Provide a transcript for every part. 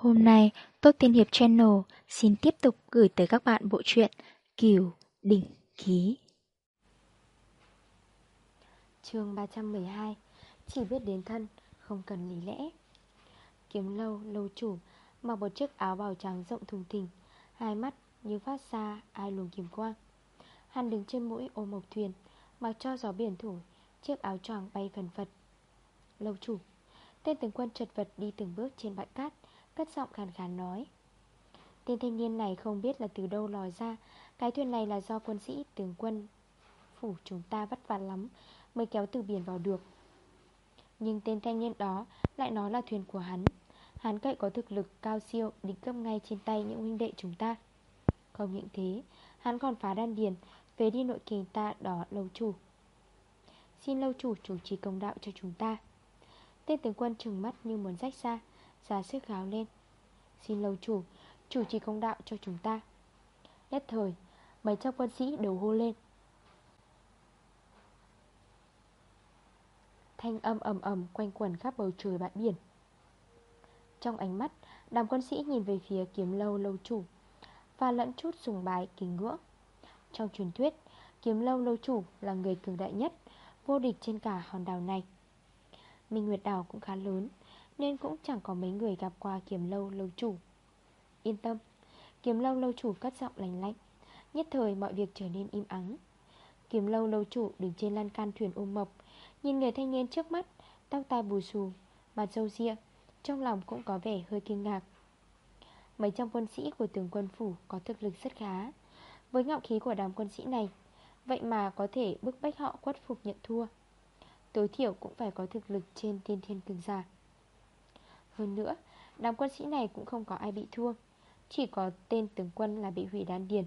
Hôm nay, Tốt Tiên Hiệp Channel xin tiếp tục gửi tới các bạn bộ truyện Kiều Đỉnh Ký. chương 312 Chỉ biết đến thân, không cần lý lẽ. Kiếm lâu, lâu chủ, mặc một chiếc áo bào trắng rộng thùng thình, hai mắt như phát xa ai luồng kiếm quang. Hắn đứng trên mũi ô mộc thuyền, mặc cho gió biển thổi, chiếc áo choàng bay phần phật. Lâu chủ, tên tướng quân chật vật đi từng bước trên bãi cát, Cất giọng khàn khàn nói. Tên thanh niên này không biết là từ đâu lòi ra, Cái thuyền này là do quân sĩ tướng quân Phủ chúng ta vất vả lắm Mới kéo từ biển vào được. Nhưng tên thanh niên đó Lại nói là thuyền của hắn. Hắn cậy có thực lực cao siêu định cấp ngay trên tay những huynh đệ chúng ta. Không những thế, Hắn còn phá đan điền Về đi nội kình ta đó lâu chủ. Xin lâu chủ chủ trì công đạo cho chúng ta. Tên tướng quân trừng mắt như muốn rách ra ra sức gào lên. Xin lâu chủ Chủ trì công đạo cho chúng ta. Nhất thời, Mấy trăm quân sĩ đều hô lên. Thanh âm ầm ầm quanh quẩn khắp bầu trời bãi biển. Trong ánh mắt, Đám quân sĩ nhìn về phía kiếm lâu lâu chủ Và lẫn chút sùng bái kính ngưỡng. Trong truyền thuyết, Kiếm lâu lâu chủ là người cường đại nhất, Vô địch trên cả hòn đảo này. Minh Nguyệt đảo cũng khá lớn nên cũng chẳng có mấy người gặp qua kiếm lâu lâu chủ. Yên tâm Kiếm lâu lâu chủ cất giọng lành lạnh, Nhất thời mọi việc trở nên im ắng. Kiếm lâu lâu chủ đứng trên lan can thuyền ôm mộc, Nhìn người thanh niên trước mắt, Tóc tai bù xù, Mặt râu ria, Trong lòng cũng có vẻ hơi kinh ngạc. Mấy trăm quân sĩ của tướng quân phủ Có thực lực rất khá. Với ngạo khí của đám quân sĩ này, Vậy mà có thể bức bách họ quất phục nhận thua. Tối thiểu cũng phải có thực lực trên tiên thiên cường giả hơn nữa, đám quân sĩ này cũng không có ai bị thua Chỉ có tên tướng quân là bị hủy đan điền.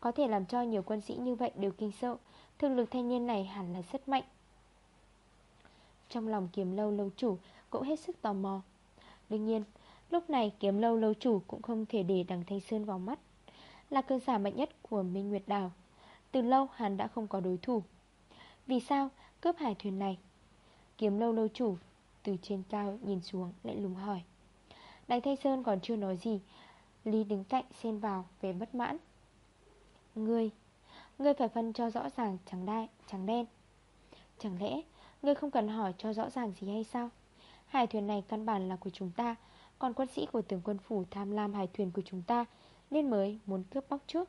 Có thể làm cho nhiều quân sĩ như vậy đều kinh sợ Thực lực thanh niên này hẳn là rất mạnh. Trong lòng kiếm lâu lâu chủ cũng hết sức tò mò. Đương nhiên, lúc này kiếm lâu lâu chủ cũng không thể để đằng Thanh Sơn vào mắt Là cơn giả mạnh nhất của Minh Nguyệt Đào. Từ lâu hắn đã không có đối thủ. Vì sao cướp hải thuyền này? Kiếm lâu lâu chủ từ trên cao nhìn xuống lại lùng hỏi. Đành Thanh Sơn còn chưa nói gì Lý đứng cạnh xen vào về bất mãn. Ngươi Ngươi phải phân cho rõ ràng trắng, đai, trắng đen. Chẳng lẽ Ngươi không cần hỏi cho rõ ràng gì hay sao? Hải thuyền này căn bản là của chúng ta Còn quân sĩ của tướng quân phủ tham lam hải thuyền của chúng ta Nên mới muốn cướp bóc trước.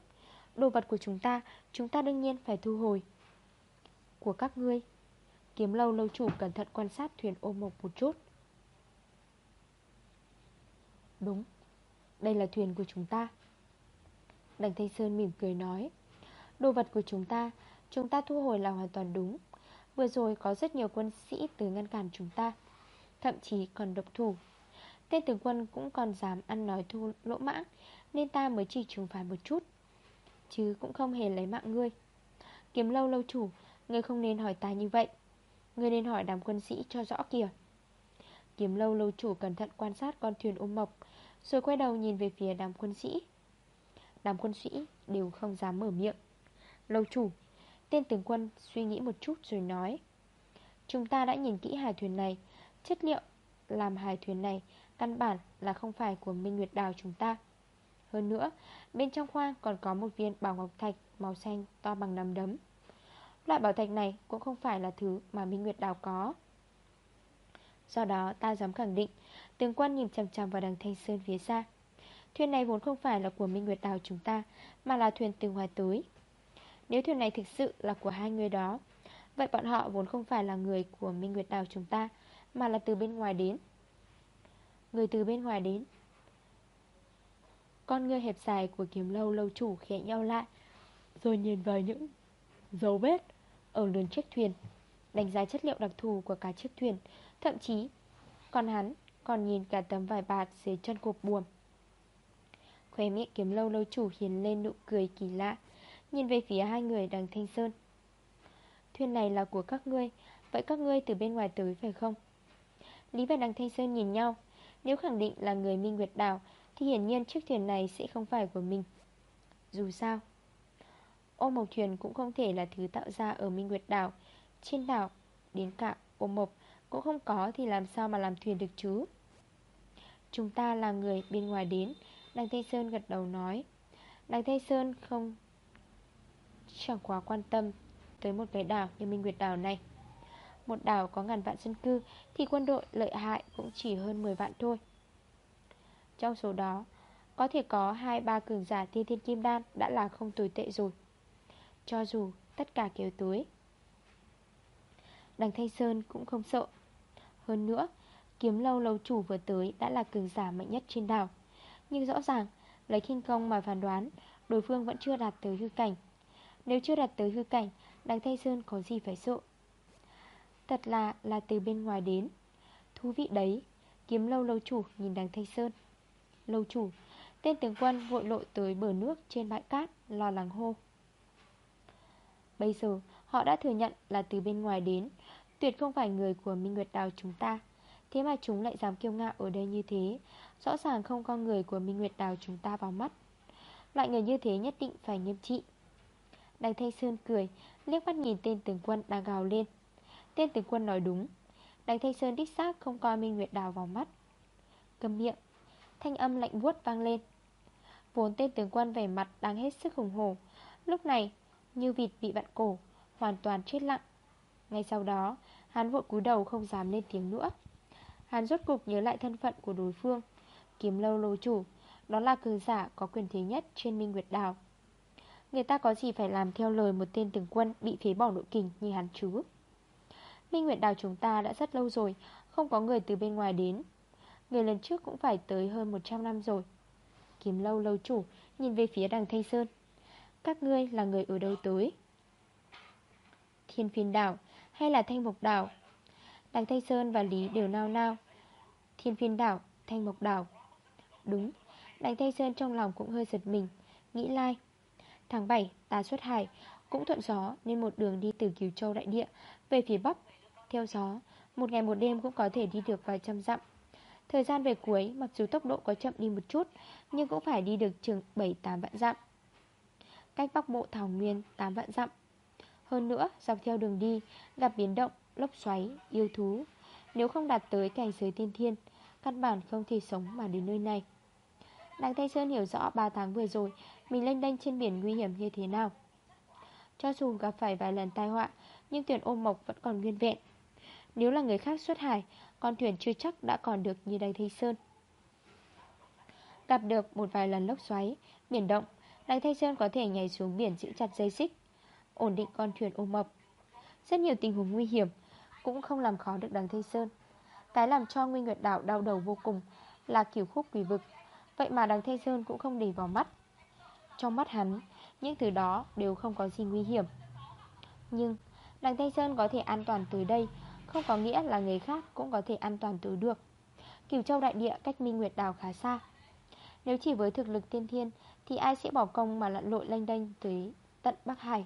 Đồ vật của chúng ta Chúng ta đương nhiên phải thu hồi. Của các ngươi Kiếm lâu lâu chủ cẩn thận quan sát thuyền ôm mộc một chút. Đúng, Đây là thuyền của chúng ta. Đằng Thanh Sơn mỉm cười nói, Đồ vật của chúng ta Chúng ta thu hồi là hoàn toàn đúng. Vừa rồi có rất nhiều quân sĩ từ ngăn cản chúng ta, Thậm chí còn độc thủ. Tên tướng quân cũng còn dám ăn nói thu lỗ mãng, Nên ta mới chỉ trừng phạt một chút, Chứ cũng không hề lấy mạng ngươi. Kiếm lâu lâu chủ, Ngươi không nên hỏi ta như vậy. Ngươi nên hỏi đám quân sĩ cho rõ kìa Kiếm lâu lâu chủ cẩn thận quan sát con thuyền ôm mộc, Rồi quay đầu nhìn về phía đám quân sĩ. Đám quân sĩ đều không dám mở miệng. Lâu chủ, Tên tướng quân suy nghĩ một chút rồi nói, Chúng ta đã nhìn kỹ hải thuyền này. Chất liệu làm hải thuyền này Căn bản là không phải của Minh Nguyệt Đào chúng ta. Hơn nữa, Bên trong khoang còn có một viên bảo ngọc thạch Màu xanh to bằng nắm đấm. Loại bảo thạch này cũng không phải là thứ mà Minh Nguyệt Đào có. Do đó, ta dám khẳng định, Tướng quân nhìn chầm chầm vào đằng Thanh Sơn phía xa. Thuyền này vốn không phải là của Minh Nguyệt Đào chúng ta, Mà là thuyền từ ngoài tới. Nếu thuyền này thực sự là của hai người đó, Vậy bọn họ vốn không phải là người của Minh Nguyệt Đào chúng ta, Mà là từ bên ngoài đến. Người từ bên ngoài đến. Con người hẹp dài của kiếm lâu lâu chủ khẽ nhau lại, Rồi nhìn vào những dấu vết ở lươn chiếc thuyền, Đánh giá chất liệu đặc thù của cả chiếc thuyền. Thậm chí, Còn hắn còn nhìn cả tấm vải bạt dưới chân cột buồm. Khóe miệng kiếm lâu lâu chủ hiền lên nụ cười kỳ lạ, Nhìn về phía hai người đằng Thanh Sơn. Thuyền này là của các ngươi, Vậy các ngươi từ bên ngoài tới phải không? Lý và đằng Thanh Sơn nhìn nhau. Nếu khẳng định là người Minh Nguyệt Đảo Thì hiển nhiên chiếc thuyền này sẽ không phải của mình. Dù sao Ô mộc thuyền cũng không thể là thứ tạo ra ở Minh Nguyệt đảo. Trên đảo, đến cả ô mộc, cũng không có thì làm sao mà làm thuyền được chứ? Chúng ta là người bên ngoài đến, Đằng Thanh Sơn gật đầu nói. Đằng Thanh Sơn không, Chẳng quá quan tâm Tới một cái đảo như Minh Nguyệt đảo này. Một đảo có ngàn vạn dân cư, Thì quân đội lợi hại cũng chỉ hơn 10 vạn thôi. Trong số đó, Có thể có 2-3 cường giả thiên thiên kim đan Đã là không tồi tệ rồi. Cho dù tất cả kéo tới Đằng Thanh Sơn cũng không sợ. Hơn nữa, Kiếm lâu lâu chủ vừa tới đã là cường giả mạnh nhất trên đảo. Nhưng rõ ràng, Lấy kinh công mà phán đoán, Đối phương vẫn chưa đạt tới hư cảnh. Nếu chưa đạt tới hư cảnh, Đằng Thanh Sơn có gì phải sợ? Thật là là từ bên ngoài đến. Thú vị đấy, Kiếm lâu lâu chủ nhìn đằng Thanh Sơn. Lâu chủ, Tên tướng quân vội lội tới bờ nước trên bãi cát, Lo lắng hô. Bây giờ, họ đã thừa nhận là từ bên ngoài đến. Tuyệt không phải người của Minh Nguyệt Đào chúng ta. Thế mà chúng lại dám kiêu ngạo ở đây như thế. Rõ ràng không con người của Minh Nguyệt Đào chúng ta vào mắt. Loại người như thế nhất định phải nghiêm trị. Đằng Thanh Sơn cười, Liếc mắt nhìn tên tướng quân đang gào lên. Tên tướng quân nói đúng. Đằng Thanh Sơn đích xác không coi Minh Nguyệt Đào vào mắt. Cầm miệng, Thanh âm lạnh buốt vang lên. Vốn tên tướng quân vẻ mặt đang hết sức hùng hổ. Lúc này như vịt bị vặn cổ, Hoàn toàn chết lặng. Ngay sau đó, Hắn vội cúi đầu không dám lên tiếng nữa. Hắn rốt cục nhớ lại thân phận của đối phương, Kiếm lâu lô chủ, Đó là cường giả có quyền thế nhất trên Minh Nguyệt đảo. Người ta có gì phải làm theo lời một tên tướng quân Bị phế bỏ nội kình như hắn chứ? Minh Nguyệt đảo chúng ta đã rất lâu rồi, Không có người từ bên ngoài đến. Người lần trước cũng phải tới hơn 100 năm rồi. Kiếm lâu lâu chủ, Nhìn về phía đằng Thanh Sơn các ngươi là người ở đâu tới? Thiên phiên đảo Hay là thanh mục đảo? Đằng Thanh Sơn và Lý đều nao nao. Thiên phiên đảo, thanh mục đảo. Đúng Đằng Thanh Sơn trong lòng cũng hơi giật mình Nghĩ lai. Tháng 7 ta xuất hải Cũng thuận gió nên một đường đi từ Kiều Châu đại địa Về phía Bắc. Theo gió Một ngày một đêm cũng có thể đi được vài trăm dặm. Thời gian về cuối mặc dù tốc độ có chậm đi một chút Nhưng cũng phải đi được chừng 7-8 vạn dặm. Cách Bắc Bộ Thảo Nguyên 8 vạn dặm. Hơn nữa dọc theo đường đi Gặp biến động, lốc xoáy, yêu thú. Nếu không đạt tới cảnh giới tiên thiên Căn bản không thể sống mà đến nơi này. Đặng Thanh Sơn hiểu rõ 3 tháng vừa rồi Mình lênh đênh trên biển nguy hiểm như thế nào. Cho dù gặp phải vài lần tai họa Nhưng tuyển ôm mộc vẫn còn nguyên vẹn. Nếu là người khác xuất hải Con thuyền chưa chắc đã còn được như Đặng Thanh Sơn. Gặp được một vài lần lốc xoáy Biển động Đặng Thanh Sơn có thể nhảy xuống biển giữ chặt dây xích, Ổn định con thuyền ôm mộc Rất nhiều tình huống nguy hiểm Cũng không làm khó được Đặng Thanh Sơn. Cái làm cho Nguyên Nguyệt Đảo đau đầu vô cùng Là kiểu khúc quỷ vực. Vậy mà đằng Thanh Sơn cũng không để vào mắt. Trong mắt hắn, Những thứ đó đều không có gì nguy hiểm. Nhưng Đằng Thanh Sơn có thể an toàn tới đây, Không có nghĩa là người khác cũng có thể an toàn tới được. Cửu Châu Đại Địa cách Minh Nguyệt Đảo khá xa. Nếu chỉ với thực lực tiên thiên thì ai sẽ bỏ công mà lặn lội lanh đênh tới tận Bắc Hải?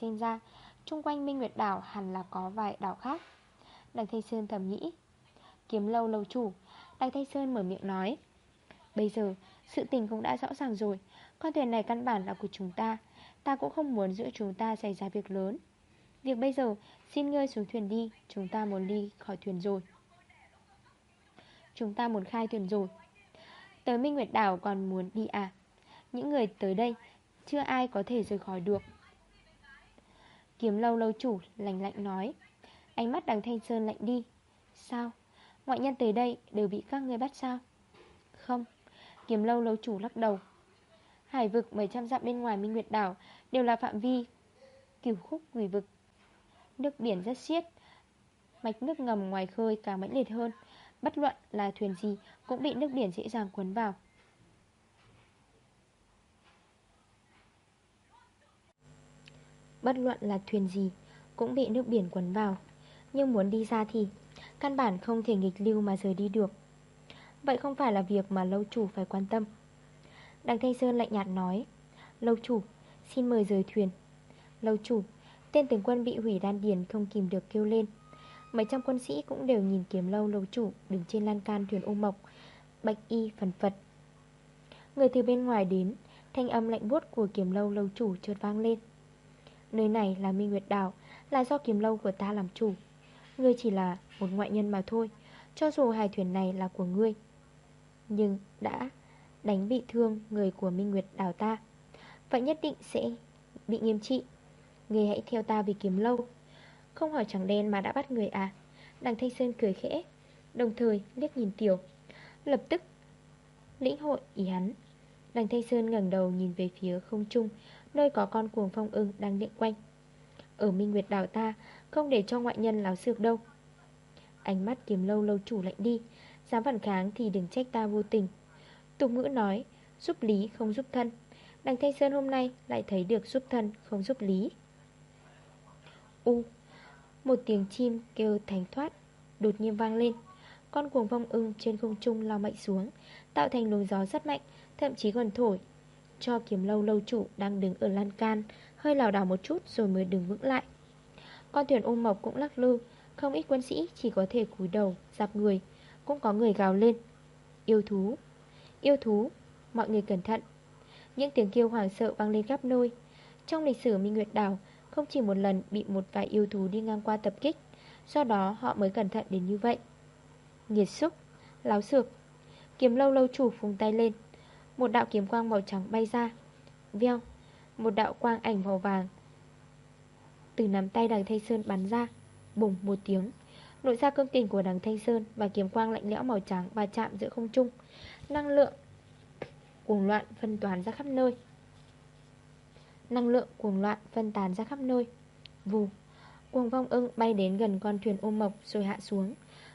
Xem ra, chung quanh Minh Nguyệt Đảo hẳn là có vài đảo khác. Đằng Thanh Sơn thầm nghĩ. Kiếm lâu lâu chủ, Đằng Thanh Sơn mở miệng nói. Bây giờ, sự tình cũng đã rõ ràng rồi. Con thuyền này căn bản là của chúng ta. Ta cũng không muốn giữa chúng ta xảy ra việc lớn. Việc bây giờ, Xin ngươi xuống thuyền đi. Chúng ta muốn đi khỏi thuyền rồi. Chúng ta muốn khai thuyền rồi. Tới Minh Nguyệt Đảo còn muốn đi à? Những người tới đây, Chưa ai có thể rời khỏi được. Kiếm lâu lâu chủ lành lạnh nói, Ánh mắt đằng Thanh Sơn lạnh đi. Sao? Ngoại nhân tới đây đều bị các ngươi bắt sao? Không, Kiếm lâu lâu chủ lắc đầu. Hải vực 700 dặm bên ngoài Minh Nguyệt đảo Đều là phạm vi Cửu khúc quỷ vực. Nước biển rất xiết, Mạch nước ngầm ngoài khơi càng mãnh liệt hơn. Bất luận là thuyền gì Cũng bị nước biển dễ dàng cuốn vào. Bất luận là thuyền gì Cũng bị nước biển quấn vào. Nhưng muốn đi ra thì Căn bản không thể nghịch lưu mà rời đi được. Vậy không phải là việc mà lâu chủ phải quan tâm. Đằng Thanh Sơn lạnh nhạt nói Lâu chủ, xin mời rời thuyền. Lâu chủ, tên tướng quân bị hủy đan điền không kìm được kêu lên. Mấy trăm quân sĩ cũng đều nhìn kiếm lâu lâu chủ Đứng trên lan can thuyền ô mộc Bạch y phần phật. Người từ bên ngoài đến Thanh âm lạnh buốt của kiếm lâu lâu chủ chợt vang lên. Nơi này là Minh Nguyệt Đảo, Là do kiếm lâu của ta làm chủ. Ngươi chỉ là một ngoại nhân mà thôi, Cho dù hài thuyền này là của ngươi, Nhưng đã đánh bị thương người của Minh Nguyệt đảo ta, Vậy nhất định sẽ bị nghiêm trị. Ngươi hãy theo ta vì kiếm lâu. Không hỏi trắng đen mà đã bắt người à? Đằng Thanh Sơn cười khẽ, Đồng thời liếc nhìn Tiểu. Lập tức, lĩnh hội ý hắn. Đằng Thanh Sơn ngẩng đầu nhìn về phía không trung Nơi có con cuồng phong ưng đang điện quanh. Ở Minh Nguyệt đảo ta, Không để cho ngoại nhân láo xược đâu. Ánh mắt kiếm lâu lâu chủ lạnh đi, Dám phản kháng thì đừng trách ta vô tình. Tục ngữ nói, Giúp lý không giúp thân. Đằng Thanh Sơn hôm nay lại thấy được giúp thân không giúp lý. U, Một tiếng chim kêu thánh thoát Đột nhiên vang lên. Con cuồng phong ưng trên không trung lao mạnh xuống, Tạo thành luồng gió rất mạnh, Thậm chí còn thổi. Cho kiếm lâu lâu chủ đang đứng ở lan can, Hơi lào đảo một chút rồi mới đứng vững lại. Con thuyền ôm mộc cũng lắc lư, Không ít quân sĩ chỉ có thể cúi đầu, Dạp người, Cũng có người gào lên. Yêu thú Yêu thú, Mọi người cẩn thận. Những tiếng kêu hoảng sợ vang lên khắp nơi. Trong lịch sử Minh Nguyệt Đảo, Không chỉ một lần bị một vài yêu thú đi ngang qua tập kích, Do đó họ mới cẩn thận đến như vậy. Nghiệt xúc, Láo xược, Kiếm lâu lâu chủ phùng tay lên một đạo kiếm quang màu trắng bay ra. Veo, Một đạo quang ảnh màu vàng. Từ nắm tay đằng Thanh Sơn bắn ra. Bùng, một tiếng. Nội ra cơm tình của đằng Thanh Sơn Và kiếm quang lạnh lẽo màu trắng và chạm giữa không trung. Năng lượng cuồng loạn phân tán ra khắp nơi. Năng lượng cuồng loạn phân tán ra khắp nơi. Vù, Cuồng phong ưng bay đến gần con thuyền ôm mộc rồi hạ xuống.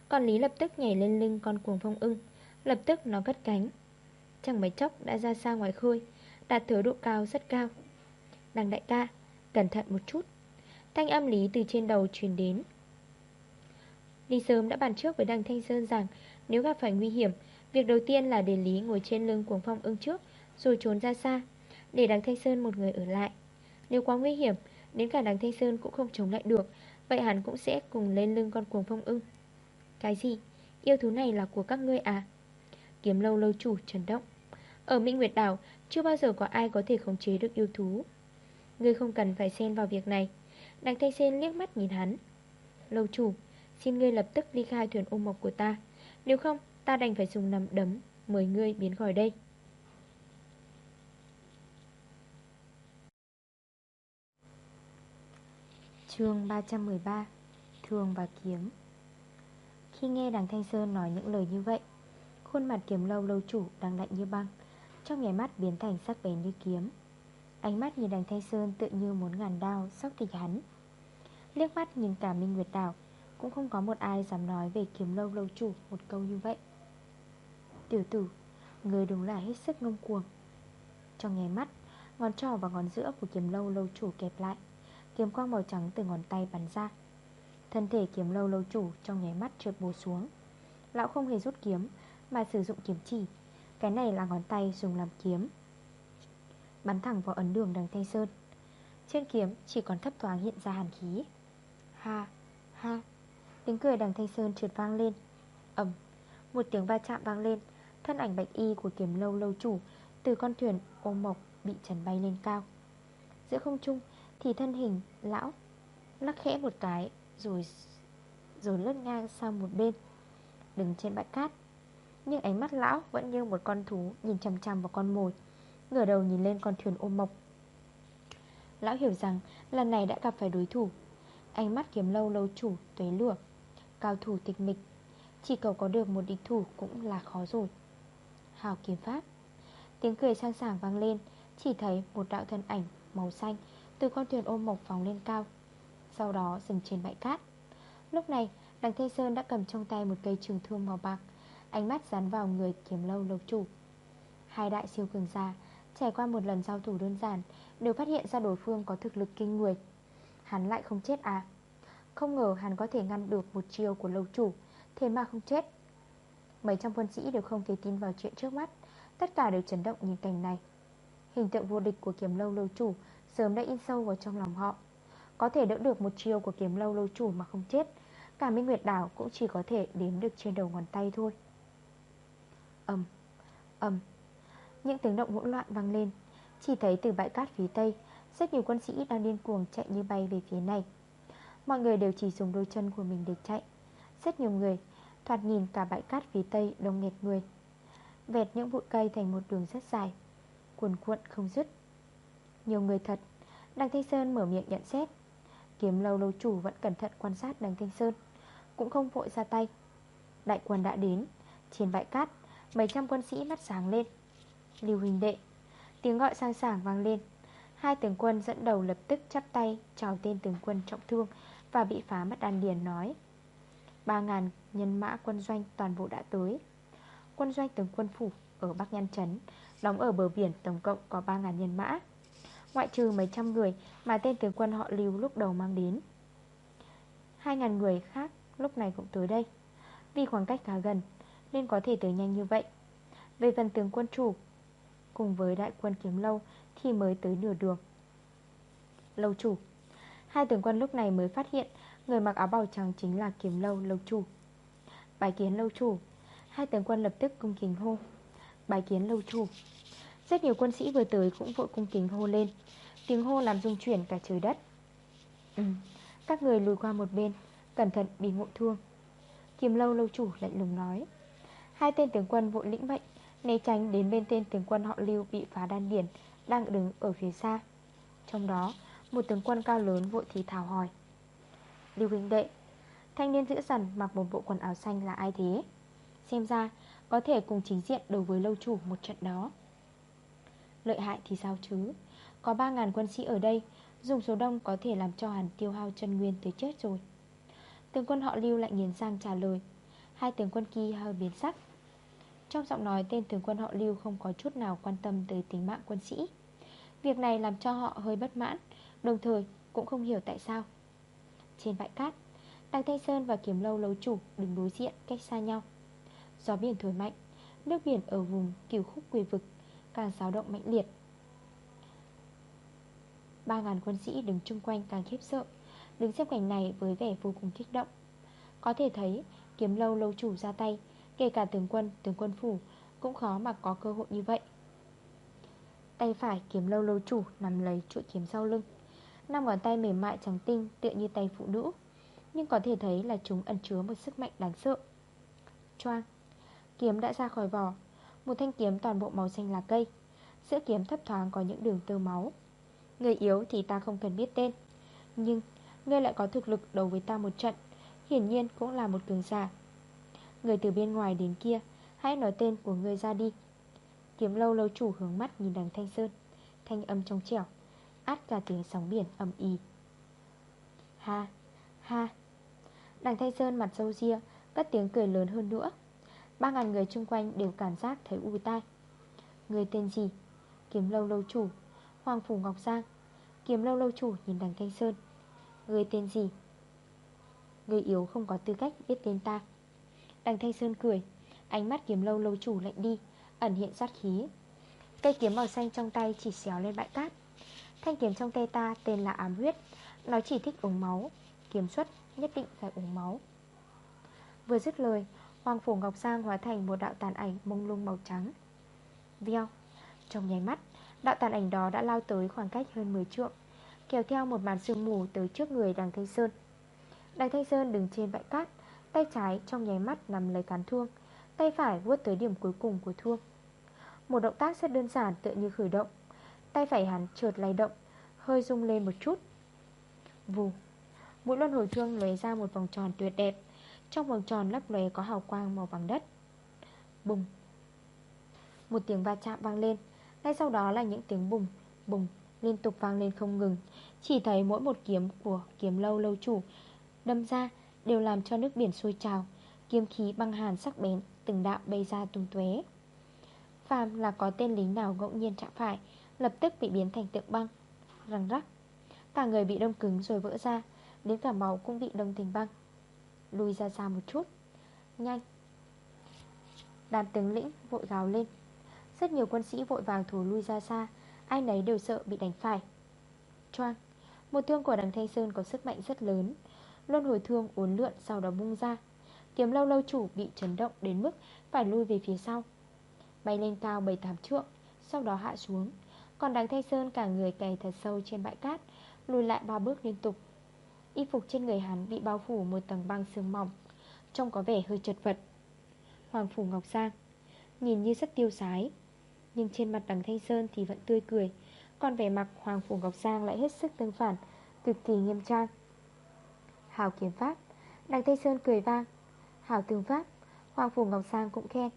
Còn Lý lập tức nhảy lên lưng con cuồng phong ưng. Lập tức nó cất cánh. Chẳng mấy chốc đã ra xa ngoài khơi, Đạt thở độ cao rất cao. Đằng đại ca, Cẩn thận một chút. Thanh âm Lý từ trên đầu truyền đến. Lý sớm đã bàn trước với đằng Thanh Sơn rằng, Nếu gặp phải nguy hiểm, Việc đầu tiên là để Lý ngồi trên lưng cuồng phong ưng trước, Rồi trốn ra xa, Để đằng Thanh Sơn một người ở lại. Nếu quá nguy hiểm, Đến cả đằng Thanh Sơn cũng không chống lại được, Vậy hắn cũng sẽ cùng lên lưng con cuồng phong ưng. Cái gì? Yêu thú này là của các ngươi à? Kiếm lâu lâu chủ chấn động Ở Minh Nguyệt Đảo, Chưa bao giờ có ai có thể khống chế được yêu thú. Ngươi không cần phải xen vào việc này. Đằng Thanh sen liếc mắt nhìn hắn. Lâu chủ, Xin ngươi lập tức ly khai thuyền ôm mộc của ta. Nếu không, Ta đành phải dùng nằm đấm, Mời ngươi biến khỏi đây. Chương 313 Thường và kiếm. Khi nghe đằng Thanh Sơn nói những lời như vậy Khuôn mặt kiếm lâu lâu chủ đang lạnh như băng. Trong nhảy mắt biến thành sắc bén như kiếm. Ánh mắt nhìn đằng Thanh Sơn tự như muốn ngàn đao sóc thịt hắn. Liếc mắt nhìn cả Minh Nguyệt Đảo, Cũng không có một ai dám nói về kiếm lâu lâu chủ một câu như vậy. Tiểu tử, Người đúng là hết sức ngông cuồng. Trong nhảy mắt, Ngón trỏ và ngón giữa của kiếm lâu lâu chủ kẹp lại. Kiếm quang màu trắng từ ngón tay bắn ra. Thân thể kiếm lâu lâu chủ Trong nháy mắt trượt bổ xuống. Lão không hề rút kiếm mà sử dụng kiếm chỉ. Cái này là ngón tay dùng làm kiếm. Bắn thẳng vào ấn đường đằng Thanh Sơn. Trên kiếm chỉ còn thấp thoáng hiện ra hàn khí. Ha, ha. Tiếng cười đằng Thanh Sơn trượt vang lên. Ẩm, một tiếng va chạm vang lên. Thân ảnh bạch y của kiếm lâu lâu chủ Từ con thuyền ôm mộc bị trần bay lên cao. Giữa không trung Thì thân hình lão Lắc khẽ một cái Rồi rồi lướt ngang sang một bên Đứng trên bãi cát. Nhưng ánh mắt lão vẫn như một con thú Nhìn chằm chằm vào con mồi, Ngửa đầu nhìn lên con thuyền ôm mộc. Lão hiểu rằng lần này đã gặp phải đối thủ. Ánh mắt kiếm lâu lâu chủ tuế lửa, Cao thủ tịch mịch, Chỉ cầu có được một địch thủ cũng là khó rồi. Hào kiếm pháp. Tiếng cười sang sảng vang lên, Chỉ thấy một đạo thân ảnh màu xanh Từ con thuyền ôm mộc phóng lên cao, Sau đó dừng trên bãi cát. Lúc này, đằng Thanh Sơn đã cầm trong tay Một cây trường thương màu bạc Ánh mắt dán vào người kiếm lâu lâu chủ. Hai đại siêu cường gia Trải qua một lần giao thủ đơn giản, Đều phát hiện ra đối phương có thực lực kinh người. Hắn lại không chết à? Không ngờ hắn có thể ngăn được một chiêu của lâu chủ, Thế mà không chết. Mấy trăm quân sĩ đều không thể tin vào chuyện trước mắt, Tất cả đều chấn động nhìn cảnh này. Hình tượng vô địch của kiếm lâu lâu chủ Sớm đã in sâu vào trong lòng họ. Có thể đỡ được một chiêu của kiếm lâu lâu chủ mà không chết, Cả Minh Nguyệt Đảo cũng chỉ có thể đếm được trên đầu ngón tay thôi. Âm Âm Những tiếng động hỗn loạn vang lên. Chỉ thấy từ bãi cát phía tây, Rất nhiều quân sĩ đang điên cuồng chạy như bay về phía này. Mọi người đều chỉ dùng đôi chân của mình để chạy. Rất nhiều người Thoạt nhìn cả bãi cát phía tây đông nghẹt người. Vẹt những bụi cây thành một đường rất dài, Cuồn cuộn không dứt. Nhiều người thật, Đằng Thanh Sơn mở miệng nhận xét. Kiếm lâu lâu chủ vẫn cẩn thận quan sát đằng Thanh Sơn, Cũng không vội ra tay. Đại quân đã đến, Trên bãi cát Mấy trăm quân sĩ mắt sáng lên. Lưu hình đệ, Tiếng gọi sang sảng vang lên. Hai tướng quân dẫn đầu lập tức chắp tay Chào tên tướng quân trọng thương Và bị phá mất đàn điền nói 3.000 nhân mã quân doanh toàn bộ đã tới. Quân doanh tướng quân phủ ở Bắc Nhân Trấn, Đóng ở bờ biển tổng cộng có 3.000 nhân mã. Ngoại trừ mấy trăm người mà tên tướng quân họ lưu lúc đầu mang đến. 2.000 người khác lúc này cũng tới đây. Vì khoảng cách khá gần nên có thể tới nhanh như vậy. Về phần tướng quân chủ, Cùng với đại quân kiếm lâu Thì mới tới nửa đường. Lâu chủ, Hai tướng quân lúc này mới phát hiện Người mặc áo bào trắng chính là kiếm lâu lâu chủ. Bài kiến lâu chủ, Hai tướng quân lập tức cung kính hô. Bài kiến lâu chủ, Rất nhiều quân sĩ vừa tới cũng vội cung kính hô lên. Tiếng hô làm rung chuyển cả trời đất. Ừ Các người lùi qua một bên, Cẩn thận bị ngộ thương. Kiếm lâu lâu chủ lạnh lùng nói. Hai tên tướng quân vội lĩnh mệnh, Né tránh đến bên tên tướng quân họ lưu bị phá đan điển Đang đứng ở phía xa. Trong đó, Một tướng quân cao lớn vội thì thảo hỏi. Lưu huynh đệ, Thanh niên giữ dần mặc một bộ quần áo xanh là ai thế? Xem ra Có thể cùng chính diện đối với lâu chủ một trận đó. Lợi hại thì sao chứ? Có 3.000 quân sĩ ở đây, Dùng số đông có thể làm cho hàn tiêu hao chân nguyên tới chết rồi. Tướng quân họ lưu lại nghiền sang trả lời. Hai tướng quân kia hơi biến sắc. Trong giọng nói, tên tướng quân họ lưu không có chút nào quan tâm tới tính mạng quân sĩ. Việc này làm cho họ hơi bất mãn, Đồng thời cũng không hiểu tại sao. Trên bãi cát Đằng Thanh Sơn và Kiếm Lâu Lâu Chủ đứng đối diện cách xa nhau. Gió biển thổi mạnh, Nước biển ở vùng cửu khúc quỳ vực Càng xáo động mạnh liệt. 3.000 quân sĩ đứng chung quanh càng khiếp sợ, Đứng xem cảnh này với vẻ vô cùng kích động. Có thể thấy Kiếm lâu lâu chủ ra tay Kể cả tướng quân, tướng quân phủ Cũng khó mà có cơ hội như vậy. Tay phải kiếm lâu lâu chủ Nằm lấy chuỗi kiếm sau lưng. Năm ngón tay mềm mại trắng tinh tựa như tay phụ nữ Nhưng có thể thấy là chúng ẩn chứa một sức mạnh đáng sợ. Choang Kiếm đã ra khỏi vỏ. Một thanh kiếm toàn bộ màu xanh lá cây. Giữa kiếm thấp thoáng có những đường tơ máu. Người yếu thì ta không cần biết tên Nhưng Ngươi lại có thực lực đấu với ta một trận Hiển nhiên cũng là một cường giả. Người từ bên ngoài đến kia, Hãy nói tên của người ra đi. Kiếm lâu lâu chủ hướng mắt nhìn đằng Thanh Sơn. Thanh âm trong trẻo, Át cả tiếng sóng biển âm y Ha Ha. Đằng Thanh Sơn mặt râu ria, Cất tiếng cười lớn hơn nữa. Ba ngàn người chung quanh đều cảm giác thấy u tai. Người tên gì? Kiếm lâu lâu chủ, Hoàng Phủ Ngọc Giang. Kiếm lâu lâu chủ nhìn đằng Thanh Sơn. Người tên gì? Người yếu không có tư cách biết tên ta. Đằng Thanh Sơn cười. Ánh mắt kiếm lâu lâu chủ lạnh đi, Ẩn hiện sát khí. Cây kiếm màu xanh trong tay chỉ xéo lên bãi cát. Thanh kiếm trong tay ta tên là ám huyết. Nó chỉ thích uống máu. Kiếm xuất nhất định phải uống máu. Vừa dứt lời, Hoàng phủ Ngọc Giang hóa thành một đạo tàn ảnh mông lung màu trắng. Veo. Trong nháy mắt, Đạo tàn ảnh đó đã lao tới khoảng cách hơn 10 trượng, Kéo theo một màn sương mù tới trước người đằng Thanh Sơn. Đằng Thanh Sơn đứng trên bãi cát Tay trái trong nháy mắt nằm lấy cán thương, Tay phải vuốt tới điểm cuối cùng của thương. Một động tác rất đơn giản tựa như khởi động. Tay phải hắn trượt lay động, Hơi rung lên một chút. Vù! Mũi luân hồi thương lấy ra một vòng tròn tuyệt đẹp. Trong vòng tròn lấp lóe có hào quang màu vàng đất. Bùng! Một tiếng va chạm vang lên. Ngay sau đó là những tiếng bùng Bùng liên tục vang lên không ngừng. Chỉ thấy mỗi một kiếm của kiếm lâu lâu chủ Đâm ra đều làm cho nước biển sôi trào, Kiếm khí băng hàn sắc bén, Từng đạo bay ra tung tuế. Phàm là có tên lính nào ngẫu nhiên chạm phải, Lập tức bị biến thành tượng băng, Răng rắc. Cả người bị đông cứng rồi vỡ ra, Đến cả máu cũng bị đông thành băng. Lùi ra xa một chút. Nhanh. Đàn tướng lĩnh vội gào lên. Rất nhiều quân sĩ vội vàng thủ lui ra xa, Ai nấy đều sợ bị đánh phải. Choang. Một thương của đằng Thanh Sơn có sức mạnh rất lớn. Luân hồi thương uốn lượn sau đó bung ra. Kiếm lâu lâu chủ bị chấn động đến mức Phải lui về phía sau. Bay lên cao 7-8 trượng, Sau đó hạ xuống. Còn đằng Thanh Sơn cả người cày thật sâu trên bãi cát, Lùi lại ba bước liên tục. Y phục trên người hắn bị bao phủ một tầng băng sương mỏng, Trông có vẻ hơi chật vật. Hoàng Phủ Ngọc Giang, Nhìn như rất tiêu sái, Nhưng trên mặt đằng Thanh Sơn thì vẫn tươi cười, Còn vẻ mặt Hoàng Phủ Ngọc Giang lại hết sức tương phản, Cực kỳ nghiêm trang. Hào kiếm pháp. Đằng Thanh Sơn cười vang. Hảo tương pháp, Hoàng Phủ Ngọc Sang cũng khen.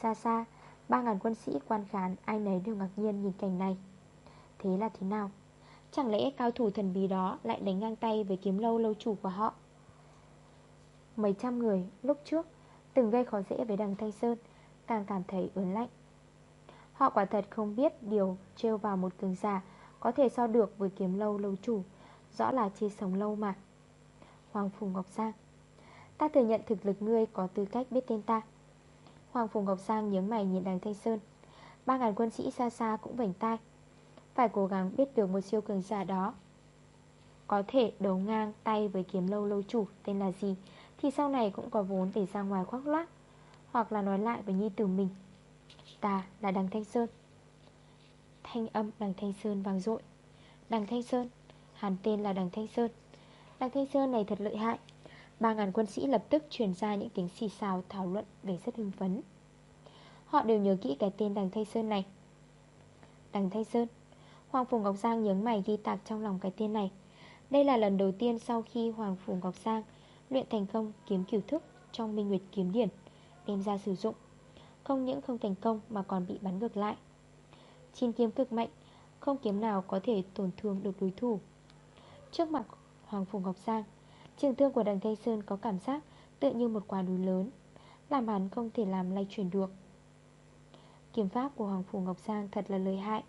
Xa xa, Ba ngàn quân sĩ quan khán, Ai nấy đều ngạc nhiên nhìn cảnh này. Thế là thế nào? Chẳng lẽ cao thủ thần bí đó Lại đánh ngang tay với kiếm lâu lâu chủ của họ? Mấy trăm người, lúc trước, Từng gây khó dễ với đằng Thanh Sơn, Càng cảm thấy ớn lạnh. Họ quả thật không biết điều trêu vào một cường giả Có thể so được với kiếm lâu lâu chủ, Rõ là chi sống lâu mà. Hoàng Phùng Ngọc Giang. Ta thừa nhận thực lực ngươi có tư cách biết tên ta. Hoàng Phùng Ngọc Giang nhớ mày nhìn đằng Thanh Sơn. Ba ngàn quân sĩ xa xa cũng vảnh tai. Phải cố gắng biết được một siêu cường giả đó. Có thể đấu ngang tay với kiếm lâu lâu chủ, tên là gì, Thì sau này cũng có vốn để ra ngoài khoác loát Hoặc là nói lại với nhi tử mình. Ta là đằng Thanh Sơn. Thanh âm đằng Thanh Sơn vang dội. Đằng Thanh Sơn, Hắn tên là đằng Thanh Sơn. Đặng Thanh Sơn này thật lợi hại. Ba ngàn quân sĩ lập tức truyền ra những tiếng xì xào, thảo luận về rất hưng phấn. Họ đều nhớ kỹ cái tên đằng Thanh Sơn này. Đằng Thanh Sơn, Hoàng Phùng Ngọc Giang nhớ mày ghi tạc trong lòng cái tên này. Đây là lần đầu tiên sau khi Hoàng Phùng Ngọc Giang Luyện thành công kiếm cửu thức trong Minh Nguyệt Kiếm Điển, Đem ra sử dụng. Không những không thành công mà còn bị bắn ngược lại. Chín kiếm cực mạnh, Không kiếm nào có thể tổn thương được đối thủ. Trước mặt Hoàng Phủ Ngọc Giang. Trường thương của đằng Thanh Sơn có cảm giác Tự như một quả núi lớn, Làm hắn không thể làm lay chuyển được. Kiếm pháp của Hoàng Phủ Ngọc Giang thật là lợi hại.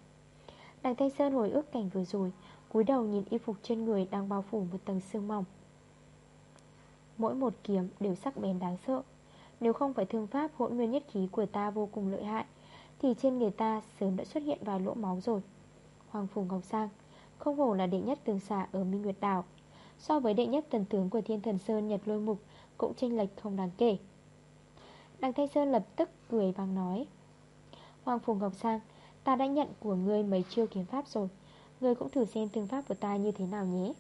Đằng Thanh Sơn hồi ức cảnh vừa rồi, cúi đầu nhìn y phục trên người đang bao phủ một tầng sương mỏng. Mỗi một kiếm đều sắc bén đáng sợ. Nếu không phải thương pháp hỗn nguyên nhất khí của ta vô cùng lợi hại, Thì trên người ta sớm đã xuất hiện vài lỗ máu rồi. Hoàng Phủ Ngọc Giang Không hổ là đệ nhất tường xạ ở Minh Nguyệt Đảo. So với đệ nhất tần tướng của Thiên Thần Sơn Nhật Lôi Mục, Cũng chênh lệch không đáng kể. Đằng Thanh Sơn lập tức cười vang nói, Hoàng Phủ Ngọc Sang, Ta đã nhận của ngươi mấy chiêu kiếm pháp rồi. Ngươi cũng thử xem thương pháp của ta như thế nào nhé.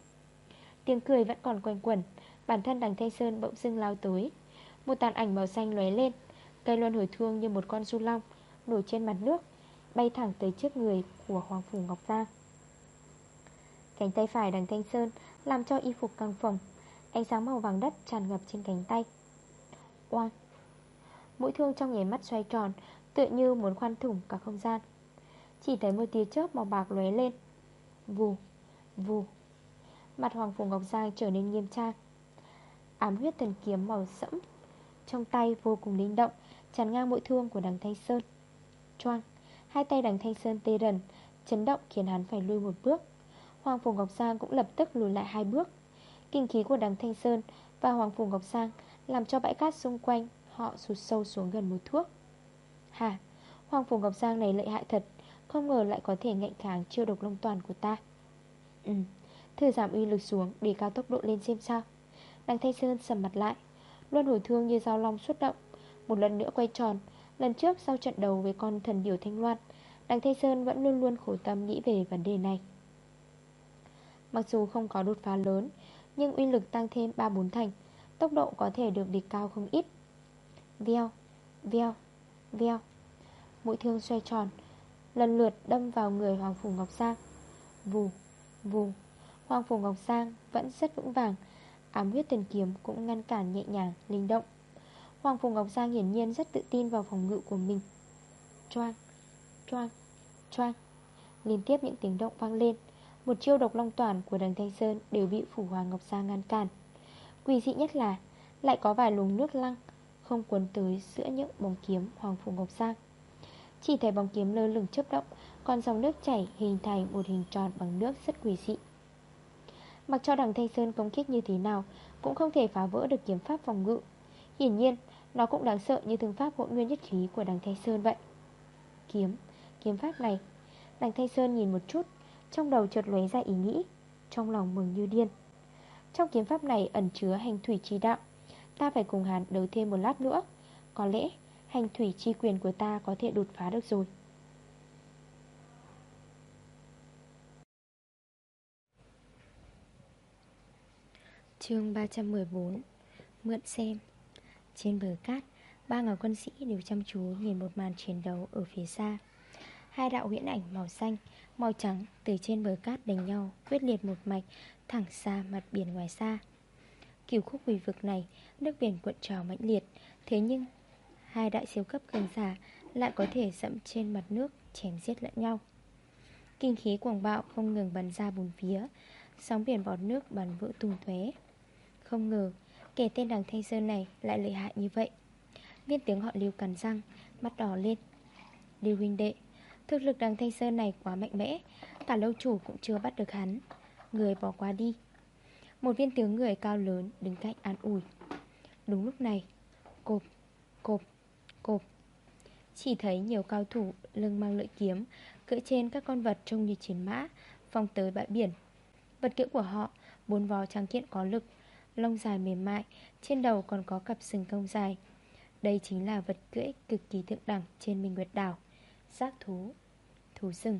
Tiếng cười vẫn còn quanh quẩn, Bản thân đằng Thanh Sơn bỗng dưng lao tới. Một tàn ảnh màu xanh lóe lên, Cây luân hồi thương như một con du long, Nổi trên mặt nước, Bay thẳng tới trước người của Hoàng Phủ Ngọc Giang Cánh tay phải đằng Thanh Sơn làm cho y phục căng phồng Ánh sáng màu vàng đất tràn ngập trên cánh tay. Oang! Mũi thương trong nhảy mắt xoay tròn Tựa như muốn khoan thủng cả không gian. Chỉ thấy một tia chớp màu bạc lóe lên. Vù, vù! Mặt Hoàng Phủ Ngọc Giang trở nên nghiêm trang. Ám huyết thần kiếm màu sẫm Trong tay vô cùng linh động Chắn ngang mũi thương của đằng Thanh Sơn. Choang! Hai tay đằng Thanh Sơn tê rần Chấn động khiến hắn phải lui một bước. Hoàng Phủ Ngọc Sang cũng lập tức lùi lại hai bước. Kinh khí của đằng Thanh Sơn Và Hoàng Phủ Ngọc Sang Làm cho bãi cát xung quanh Họ sụt sâu xuống gần một thước. Hà, Hoàng Phủ Ngọc Giang này lợi hại thật, Không ngờ lại có thể ngạnh kháng chiêu độc lông toàn của ta. Ừ Thử giảm uy lực xuống để cao tốc độ lên xem sao. Đằng Thanh Sơn sầm mặt lại, Luân hồi thương như dao long xuất động, Một lần nữa quay tròn. Lần trước sau trận đầu với con thần điểu Thanh Loan, Đằng Thanh Sơn vẫn luôn luôn khổ tâm nghĩ về vấn đề này. Mặc dù không có đột phá lớn Nhưng uy lực tăng thêm 3-4 thành Tốc độ có thể được địch cao không ít. Veo, veo, veo. Mũi thương xoay tròn Lần lượt đâm vào người Hoàng Phủ Ngọc sang. Vù, vù. Hoàng Phủ Ngọc sang vẫn rất vững vàng Ám huyết tiền kiếm cũng ngăn cản nhẹ nhàng, linh động. Hoàng Phủ Ngọc Giang hiển nhiên rất tự tin vào phòng ngự của mình. Choang, choang, choang. Liên tiếp những tiếng động vang lên một chiêu độc long toàn của đằng Thanh Sơn Đều bị Phủ Hoàng Ngọc sa ngăn cản. Quỳ dị nhất là Lại có vài luồng nước lăng Không cuốn tới giữa những bóng kiếm Hoàng Phủ Ngọc sa, Chỉ thấy bóng kiếm lơ lửng chấp động Còn dòng nước chảy hình thành một hình tròn bằng nước rất quỷ dị. Mặc cho đằng Thanh Sơn công kích như thế nào Cũng không thể phá vỡ được kiếm pháp phòng ngự. Hiển nhiên Nó cũng đáng sợ như thương pháp hỗn nguyên nhất khí của đằng Thanh Sơn vậy. Kiếm Kiếm pháp này. Đằng Thanh Sơn nhìn một chút trong đầu chợt lóe ra ý nghĩ, Trong lòng mừng như điên. Trong kiếm pháp này ẩn chứa hành thủy chi đạo, Ta phải cùng hắn đấu thêm một lát nữa. Có lẽ hành thủy chi quyền của ta có thể đột phá được rồi. Chương 314 Mượn xem. Trên bờ cát, Ba ngàn quân sĩ đều chăm chú nhìn một màn chiến đấu ở phía xa. Hai đạo huyễn ảnh màu xanh, màu trắng từ trên bờ cát đánh nhau Quyết liệt một mạch thẳng xa mặt biển ngoài xa. Cửu khúc quỷ vực này, nước biển cuộn trào mãnh liệt Thế nhưng, hai đại siêu cấp cường giả lại có thể dẫm trên mặt nước chém giết lẫn nhau. Kinh khí cuồng bạo không ngừng bắn ra bốn phía Sóng biển bọt nước bắn vỡ tung tóe. Không ngờ Kẻ tên đằng Thanh Sơn này lại lợi hại như vậy. Viên tiếng họ lưu cắn răng Mắt đỏ lên. Lưu huynh đệ Thực lực đằng Thanh Sơn này quá mạnh mẽ Cả lâu chủ cũng chưa bắt được hắn. Người bỏ qua đi. Một viên tướng người cao lớn đứng cạnh an ủi. Đúng lúc này Cộp, cộp, cộp. Chỉ thấy nhiều cao thủ lưng mang lưỡi kiếm Cưỡi trên các con vật trông như chiến mã Phong tới bãi biển. Vật cưỡi của họ Bốn vò trắng kiện có lực Lông dài mềm mại Trên đầu còn có cặp sừng cong dài. Đây chính là vật cưỡi cực kỳ thượng đẳng Trên Minh Nguyệt Đảo. Giác thú. Thú rừng.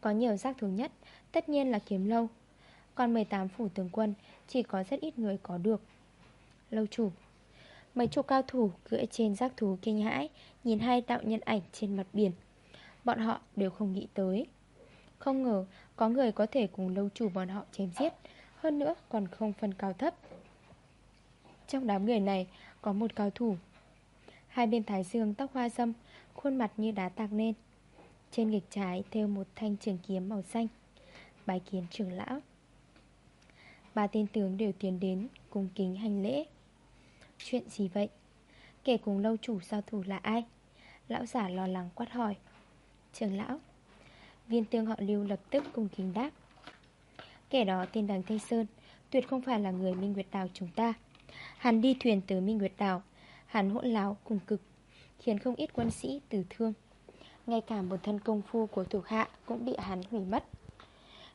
Có nhiều giác thú nhất, Tất nhiên là kiếm lâu. Còn 18 phủ tướng quân, Chỉ có rất ít người có được. Lâu chủ. Mấy chục cao thủ cưỡi trên giác thú kinh hãi, Nhìn hai đạo nhân ảnh trên mặt biển. Bọn họ đều không nghĩ tới. Không ngờ, có người có thể cùng lâu chủ bọn họ chém giết, hơn nữa còn không phân cao thấp. Trong đám người này Có một cao thủ. Hai bên thái dương tóc hoa dâm Khuôn mặt như đá tạc nên Trên nghịch trái theo một thanh trường kiếm màu xanh. Bài kiến trưởng lão. Ba tên tướng đều tiến đến Cùng kính hành lễ. Chuyện gì vậy? Kẻ cùng lâu chủ giao thủ là ai? Lão giả lo lắng quát hỏi. Trường lão Viên tương họ lưu lập tức cùng kính đáp. Kẻ đó tên đằng Thanh Sơn Tuyệt không phải là người Minh Nguyệt Đào chúng ta. Hắn đi thuyền từ Minh Nguyệt Đào, Hắn hỗn láo cùng cực Khiến không ít quân sĩ tử thương. Ngay cả một thân công phu của thuộc hạ Cũng bị hắn hủy mất.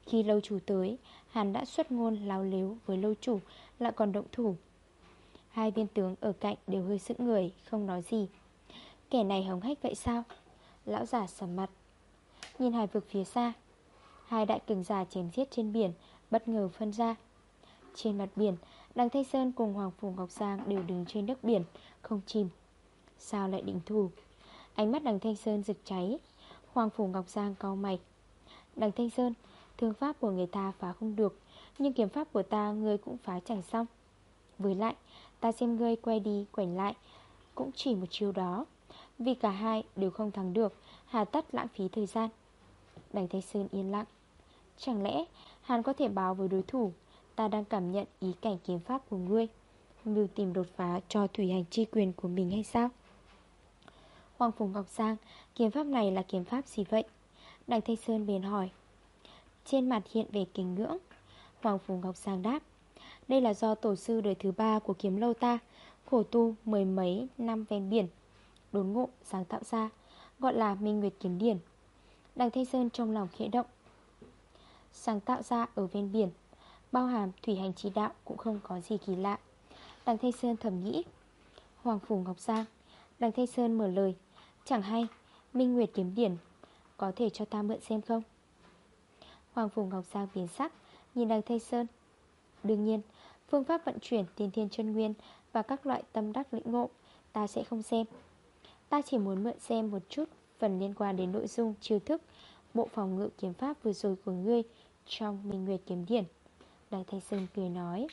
Khi lâu chủ tới, Hắn đã xuất ngôn láo lếu với lâu chủ, Lại còn động thủ. Hai viên tướng ở cạnh đều hơi sững người, Không nói gì. Kẻ này hống hách vậy sao? Lão giả sầm mặt. Nhìn hải vực phía xa, Hai đại cường giả chém giết trên biển, Bất ngờ phân ra. Trên mặt biển, Đằng Thanh Sơn cùng Hoàng Phủ Ngọc Giang Đều đứng trên nước biển, Không chìm. Sao lại định thủ? Ánh mắt đằng Thanh Sơn rực cháy, Hoàng Phủ Ngọc Giang cao mày. Đằng Thanh Sơn, Thương pháp của người ta phá không được, Nhưng kiếm pháp của ta ngươi cũng phá chẳng xong. Với lại, Ta xem ngươi quay đi quảnh lại, Cũng chỉ một chiêu đó. Vì cả hai đều không thắng được, Hà tất lãng phí thời gian. Đằng Thanh Sơn yên lặng. Chẳng lẽ hắn có thể báo với đối thủ, Ta đang cảm nhận ý cảnh kiếm pháp của ngươi, Mưu tìm đột phá cho thủy hành chi quyền của mình hay sao? Hoàng Phùng Ngọc Giang, Kiếm pháp này là kiếm pháp gì vậy? Đằng Thanh Sơn bền hỏi. Trên mặt hiện về kính ngưỡng. Hoàng Phùng Ngọc Giang đáp. Đây là do tổ sư đời thứ ba của kiếm lâu ta, Khổ tu mười mấy năm ven biển, Đốn ngộ, sáng tạo ra, Gọi là Minh Nguyệt Kiếm Điển. Đằng Thanh Sơn trong lòng khẽ động. Sáng tạo ra ở ven biển, Bao hàm thủy hành chỉ đạo cũng không có gì kỳ lạ. Đằng Thanh Sơn thầm nghĩ. Hoàng Phủ Ngọc Giang Đằng Thanh Sơn mở lời Chẳng hay, Minh Nguyệt kiếm điển, Có thể cho ta mượn xem không? Hoàng Phủ Ngọc Giang biến sắc, Nhìn đằng Thanh Sơn. Đương nhiên, Phương pháp vận chuyển tiền thiên chân nguyên Và các loại tâm đắc lĩnh ngộ, Ta sẽ không xem. Ta chỉ muốn mượn xem một chút Phần liên quan đến nội dung chiêu thức, Bộ phòng ngự kiếm pháp vừa rồi của ngươi Trong Minh Nguyệt kiếm điển. Đài Thanh Sơn cười nói,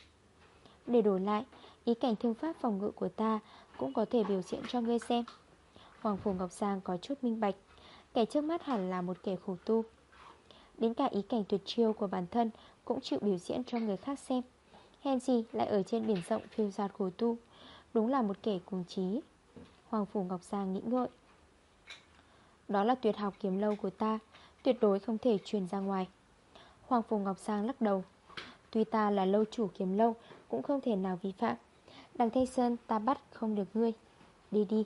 Để đổi lại, Ý cảnh thương pháp phòng ngự của ta Cũng có thể biểu diễn cho ngươi xem. Hoàng Phủ Ngọc Giang có chút minh bạch. Kẻ trước mắt hẳn là một kẻ khổ tu. Đến cả ý cảnh tuyệt chiêu của bản thân Cũng chịu biểu diễn cho người khác xem. Hèn gì lại ở trên biển rộng phiêu giạt khổ tu. Đúng là một kẻ cùng trí Hoàng Phủ Ngọc Giang nghĩ ngợi. Đó là tuyệt học kiếm lâu của ta, Tuyệt đối không thể truyền ra ngoài. Hoàng Phủ Ngọc Giang lắc đầu. Tuy ta là lâu chủ kiếm lâu, Cũng không thể nào vi phạm. Đằng Thanh Sơn ta bắt không được ngươi. Đi đi.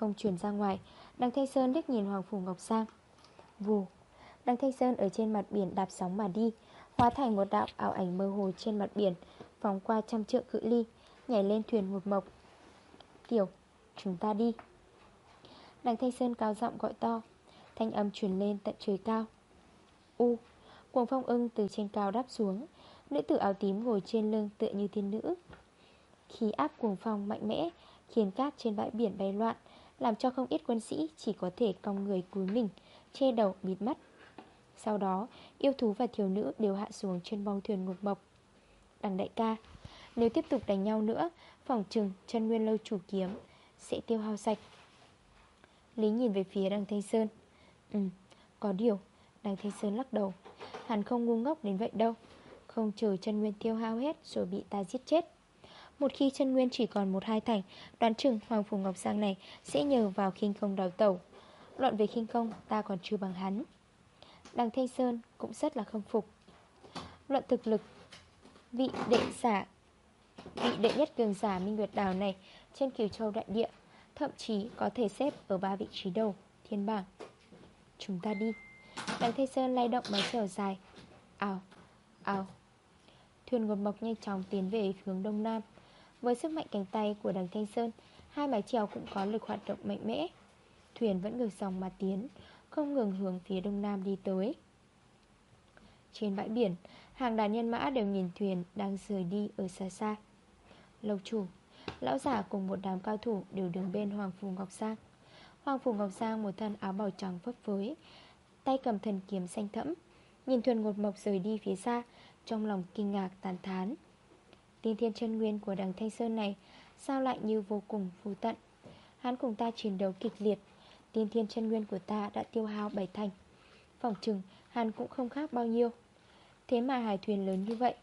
Không chuyển ra ngoài. Đằng Thanh Sơn đích nhìn Hoàng Phủ Ngọc Giang. Vù, Đằng Thanh Sơn ở trên mặt biển đạp sóng mà đi, Hóa thành một đạo ảo ảnh mơ hồ trên mặt biển, Vòng qua trăm trượng cự ly, Nhảy lên thuyền một mộc. Tiểu, Chúng ta đi. Đằng Thanh Sơn cao giọng gọi to, Thanh âm truyền lên tận trời cao. U, Cuồng phong ưng từ trên cao đáp xuống, Nữ tử áo tím ngồi trên lưng tựa như thiên nữ. Khí áp cuồng phong mạnh mẽ, Khiến cát trên bãi biển bay loạn làm cho không ít quân sĩ chỉ có thể cong người cúi mình Che đầu bịt mắt. Sau đó yêu thú và thiếu nữ đều hạ xuống trên bong thuyền ngục mộc. Đằng đại ca Nếu tiếp tục đánh nhau nữa Phòng trừng chân nguyên lâu chủ kiếm Sẽ tiêu hao sạch. Lý nhìn về phía đằng Thanh Sơn. Ừ, có điều Đằng Thanh Sơn lắc đầu. Hắn không ngu ngốc đến vậy đâu. Không chờ chân nguyên tiêu hao hết rồi bị ta giết chết. Một khi chân nguyên chỉ còn một hai thành Đoán chừng Hoàng Phủ Ngọc Giang này Sẽ nhờ vào khinh công đào tẩu. Luận về khinh công ta còn chưa bằng hắn. Đằng Thanh Sơn cũng rất là không phục. Luận thực lực Vị đệ giả Vị đệ nhất cường giả Minh Nguyệt Đào này Trên Kiều Châu Đại Địa Thậm chí có thể xếp ở ba vị trí đầu Thiên bảng. Chúng ta đi. Đằng Thanh Sơn lay động mái trở dài. Ào, ào. Thuyền ngột mộc nhanh chóng tiến về hướng đông nam. Với sức mạnh cánh tay của đằng Thanh Sơn, Hai mái chèo cũng có lực hoạt động mạnh mẽ. Thuyền vẫn ngược dòng mà tiến, Không ngừng hướng phía đông nam đi tới. Trên bãi biển, Hàng đàn nhân mã đều nhìn thuyền Đang rời đi ở xa xa. Lộc chủ, Lão giả cùng một đám cao thủ đều đứng bên Hoàng Phù Ngọc Giang Hoàng Phủ Ngọc Giang một thân áo bào trắng phấp phới, Tay cầm thần kiếm xanh thẫm, Nhìn thuyền ngột mộc rời đi phía xa, Trong lòng kinh ngạc tàn thán. Tiên thiên chân nguyên của đằng Thanh Sơn này, Sao lại như vô cùng phù tận? Hắn cùng ta chiến đấu kịch liệt Tiên thiên chân nguyên của ta đã tiêu hao bảy thành. Phòng trừng hắn cũng không khác bao nhiêu. Thế mà hải thuyền lớn như vậy,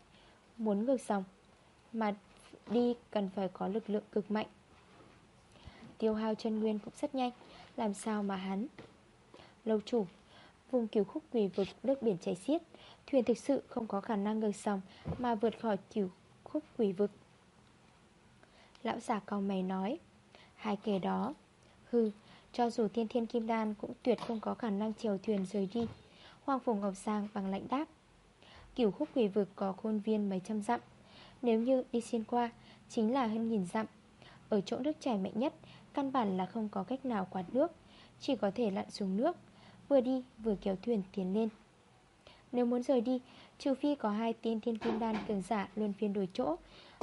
Muốn ngược dòng, Mà đi cần phải có lực lượng cực mạnh. Tiêu hao chân nguyên cũng rất nhanh, Làm sao mà hắn? Lâu chủ, Vùng cửu khúc quỷ vực nước biển chảy xiết, Thuyền thực sự không có khả năng ngược dòng Mà vượt khỏi cửu khúc quỷ vực. Lão giả cao mày nói, Hai kẻ đó Hư Cho dù thiên thiên kim đan cũng tuyệt không có khả năng chiều thuyền rời đi. Hoàng Phủ Ngọc Giang bằng lãnh đáp, kiểu khúc quỷ vực có khuôn viên mấy trăm dặm, Nếu như đi xuyên qua Chính là hơn nghìn dặm. Ở chỗ nước chảy mạnh nhất, Căn bản là không có cách nào quạt nước, Chỉ có thể lặn xuống nước, Vừa đi vừa kéo thuyền tiến lên. Nếu muốn rời đi Trừ phi có hai tiên thiên kim đan cường giả Luân phiên đổi chỗ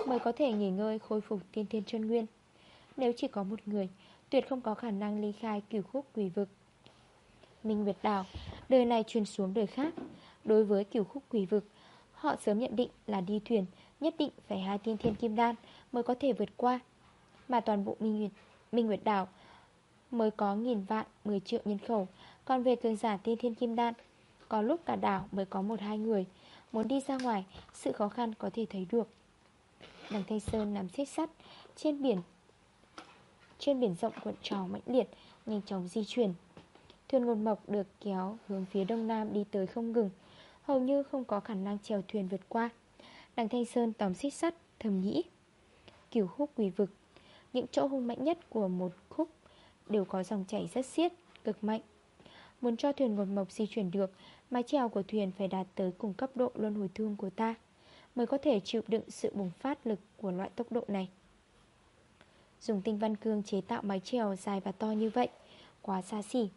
Mới có thể nghỉ ngơi khôi phục tiên thiên chân nguyên. Nếu chỉ có một người Tuyệt không có khả năng ly khai cửu khúc quỷ vực. Minh Nguyệt Đảo Đời này truyền xuống đời khác. Đối với cửu khúc quỷ vực Họ sớm nhận định là đi thuyền Nhất định phải hai tiên thiên kim đan Mới có thể vượt qua. Mà toàn bộ Minh Nguyệt, Minh Nguyệt Đảo Mới có nghìn vạn 10 triệu nhân khẩu. Còn về cường giả tiên thiên kim đan Có lúc cả đảo mới có một hai người Muốn đi ra ngoài Sự khó khăn có thể thấy được. Đằng Thanh Sơn nằm xích sắt Trên biển Trên biển rộng cuộn trào mãnh liệt Nhanh chóng di chuyển. Thuyền ngột mộc được kéo hướng phía đông nam đi tới không ngừng Hầu như không có khả năng chèo thuyền vượt qua. Đằng Thanh Sơn tóm xích sắt Thầm nghĩ Kiểu khúc quỷ vực Những chỗ hung mạnh nhất của một khúc Đều có dòng chảy rất xiết, cực mạnh. Muốn cho thuyền ngột mộc di chuyển được, Mái chèo của thuyền phải đạt tới cùng cấp độ luân hồi thương của ta, Mới có thể chịu đựng sự bùng phát lực của loại tốc độ này. Dùng tinh văn cương chế tạo mái chèo dài và to như vậy, Quá xa xỉ.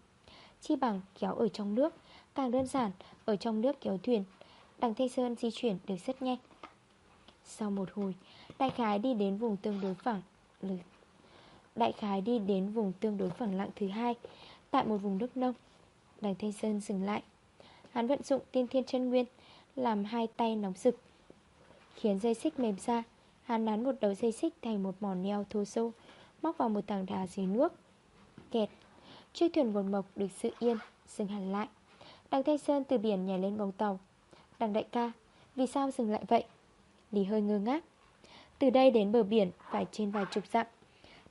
Chi bằng kéo ở trong nước, Càng đơn giản, Ở trong nước kéo thuyền, Đằng Thanh Sơn di chuyển được rất nhanh. Sau một hồi, Đại khái đi đến vùng tương đối phẳng Đại khái đi đến vùng tương đối phẳng lặng thứ hai, Tại một vùng nước nông. Đằng Thanh Sơn dừng lại. Hắn vận dụng tiên thiên chân nguyên, Làm hai tay nóng rực, Khiến dây xích mềm ra. Hắn nắn một đầu dây xích thành một mỏ neo thô sâu, Móc vào một tảng đá dưới nước, Kẹt. Chiếc thuyền nguồn mộc được sự yên, Dừng hẳn lại. Đằng Thanh Sơn từ biển nhảy lên bông tàu. Đằng đại ca, Vì sao dừng lại vậy? Lý hơi ngơ ngác. Từ đây đến bờ biển phải trên vài chục dặm.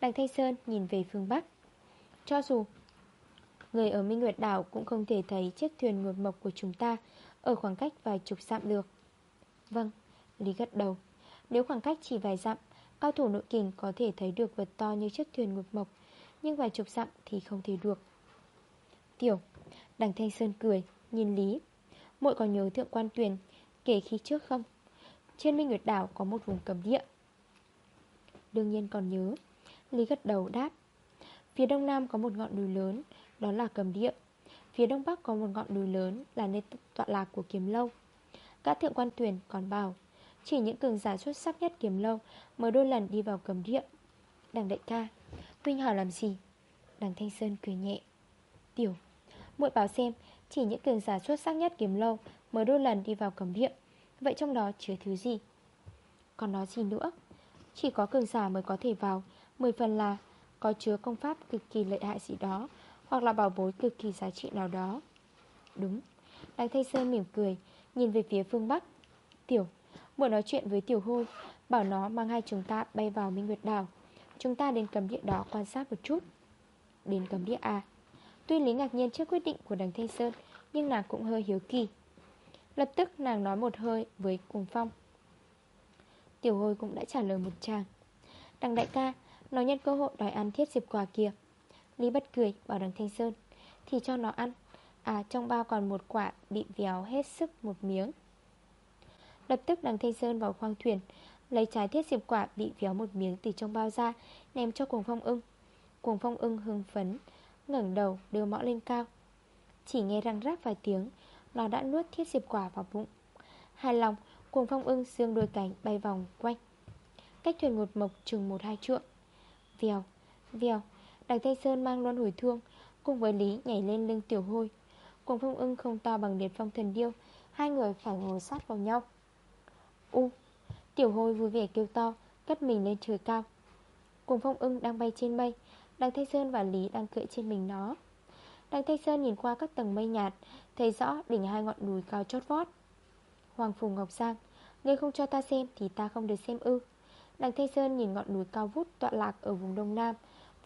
Đằng Thanh Sơn nhìn về phương Bắc. Cho dù Người ở Minh Nguyệt Đảo cũng không thể thấy chiếc thuyền ngột mộc của chúng ta Ở khoảng cách vài chục dặm được. Vâng, Lý gật đầu. Nếu khoảng cách chỉ vài dặm Cao thủ nội kình có thể thấy được vật to như chiếc thuyền ngột mộc Nhưng vài chục dặm thì không thể được. Tiểu Đằng Thanh Sơn cười, nhìn Lý. Mội còn nhớ thượng quan tuyển Kể khi trước không? Trên Minh Nguyệt Đảo có một vùng cầm địa. Đương nhiên còn nhớ Lý gật đầu đáp. Phía đông nam có một ngọn núi lớn đó là cầm địa Phía đông bắc có một ngọn núi lớn Là nơi tọa lạc của kiếm lâu. Các thượng quan tuyển còn bảo, Chỉ những cường giả xuất sắc nhất kiếm lâu Mới đôi lần đi vào cầm địa Đằng đại ca Huynh hỏi làm gì? Đằng Thanh Sơn cười nhẹ, Tiểu, muội bảo xem, Chỉ những cường giả xuất sắc nhất kiếm lâu Mới đôi lần đi vào cầm địa Vậy trong đó chứa thứ gì? Còn nói gì nữa? Chỉ có cường giả mới có thể vào, Mười phần là có chứa công pháp cực kỳ lợi hại gì đó hoặc là bảo bối cực kỳ giá trị nào đó. Đúng. Đằng Thanh Sơn mỉm cười, Nhìn về phía phương Bắc. Tiểu Muốn nói chuyện với Tiểu Hôi, Bảo nó mang hai chúng ta bay vào Minh Nguyệt Đảo. Chúng ta đến cấm địa đó quan sát một chút. Đến cấm địa A Tuy Lý ngạc nhiên trước quyết định của đằng Thanh Sơn, Nhưng nàng cũng hơi hiếu kỳ. Lập tức nàng nói một hơi với Cùng Phong. Tiểu Hôi cũng đã trả lời một chàng. Đằng đại ca, Nó nhân cơ hội đòi ăn thiết diệp quà kia. Lý bất cười bảo đằng Thanh Sơn Thì cho nó ăn. À trong bao còn một quả bị véo hết sức một miếng. Lập tức đằng Thanh Sơn vào khoang thuyền Lấy trái thiết diệp quả bị véo một miếng từ trong bao ra Ném cho cuồng phong ưng. Cuồng phong ưng hưng phấn ngẩng đầu đưa mõ lên cao. Chỉ nghe răng rác vài tiếng Nó đã nuốt thiết diệp quả vào bụng. Hài lòng Cuồng phong ưng dương đôi cánh bay vòng quanh. Cách thuyền một mộc chừng một hai trượng. Vèo, vèo Đằng Thanh Sơn mang luôn hồi thương, Cùng với Lý nhảy lên lưng tiểu hôi. Cuồng phong ưng không to bằng liệt phong thần điêu, Hai người phải ngồi sát vào nhau. U, Tiểu hôi vui vẻ kêu to, Cất mình lên trời cao. Cùng phong ưng đang bay trên mây Đằng Thanh Sơn và Lý đang cưỡi trên mình nó. Đằng Thanh Sơn nhìn qua các tầng mây nhạt, Thấy rõ đỉnh hai ngọn núi cao chót vót. Hoàng Phùng Ngọc Giang, Ngươi không cho ta xem thì ta không được xem ư. Đằng Thanh Sơn nhìn ngọn núi cao vút tọa lạc ở vùng Đông Nam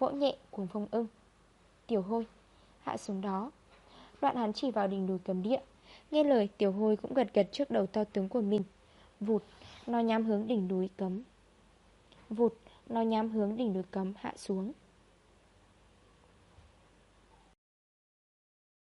Vỗ nhẹ cuồng phong ưng. Tiểu hôi, Hạ xuống đó. Đoạn hắn chỉ vào đỉnh đùi cấm địa, Nghe lời tiểu hôi cũng gật gật trước đầu to tướng của mình. Vụt, Nó nhắm hướng đỉnh đùi cấm. Vụt, Nó nhắm hướng đỉnh đùi cấm, hạ xuống.